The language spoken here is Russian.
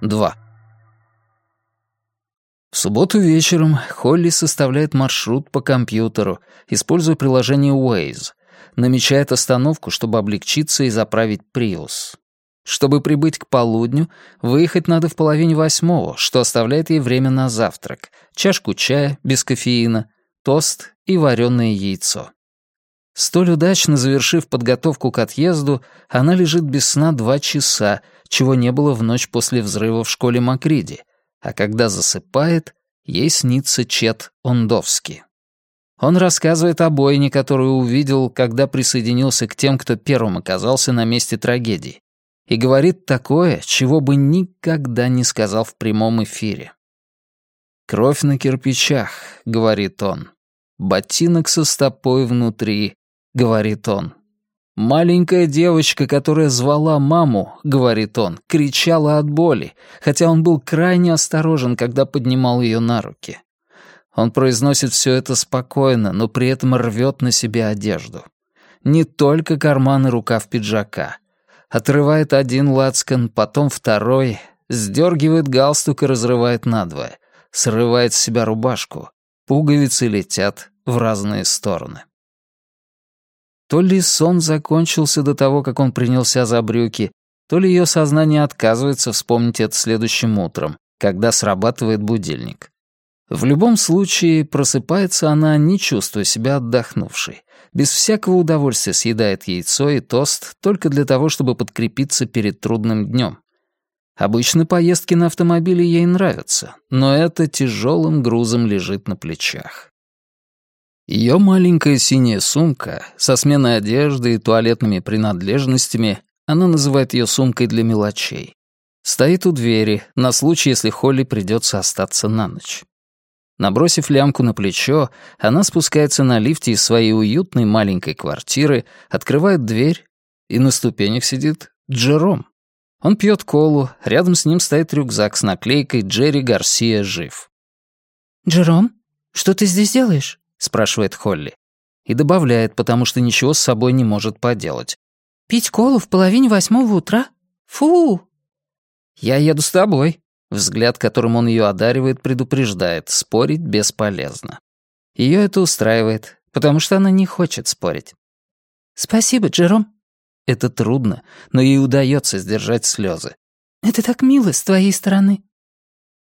2. В субботу вечером Холли составляет маршрут по компьютеру, используя приложение Waze, намечает остановку, чтобы облегчиться и заправить Prius. Чтобы прибыть к полудню, выехать надо в половине восьмого, что оставляет ей время на завтрак, чашку чая без кофеина, тост и вареное яйцо. Столь удачно завершив подготовку к отъезду, она лежит без сна два часа, чего не было в ночь после взрыва в школе Макриди, а когда засыпает, ей снится Чет Ондовский. Он рассказывает о бойне, которую увидел, когда присоединился к тем, кто первым оказался на месте трагедии, и говорит такое, чего бы никогда не сказал в прямом эфире. «Кровь на кирпичах», — говорит он. «Ботинок со стопой внутри», — говорит он. «Маленькая девочка, которая звала маму», — говорит он, кричала от боли, хотя он был крайне осторожен, когда поднимал ее на руки. Он произносит все это спокойно, но при этом рвет на себе одежду. Не только карман и рукав пиджака. Отрывает один лацкан, потом второй, сдергивает галстук и разрывает надвое. Срывает с себя рубашку. Пуговицы летят в разные стороны. То ли сон закончился до того, как он принялся за брюки, то ли ее сознание отказывается вспомнить это следующим утром, когда срабатывает будильник. В любом случае, просыпается она, не чувствуя себя отдохнувшей. Без всякого удовольствия съедает яйцо и тост только для того, чтобы подкрепиться перед трудным днем. Обычно поездки на автомобиле ей нравятся, но это тяжелым грузом лежит на плечах. Ее маленькая синяя сумка со сменой одежды и туалетными принадлежностями, она называет ее сумкой для мелочей, стоит у двери на случай, если Холли придется остаться на ночь. Набросив лямку на плечо, она спускается на лифте из своей уютной маленькой квартиры, открывает дверь, и на ступенях сидит Джером. Он пьет колу, рядом с ним стоит рюкзак с наклейкой «Джерри Гарсия жив». «Джером, что ты здесь делаешь?» Спрашивает Холли. И добавляет, потому что ничего с собой не может поделать. «Пить колу в половине восьмого утра? Фу!» «Я еду с тобой». Взгляд, которым он ее одаривает, предупреждает, спорить бесполезно. Ее это устраивает, потому что она не хочет спорить. «Спасибо, Джером». Это трудно, но ей удается сдержать слезы. «Это так мило с твоей стороны».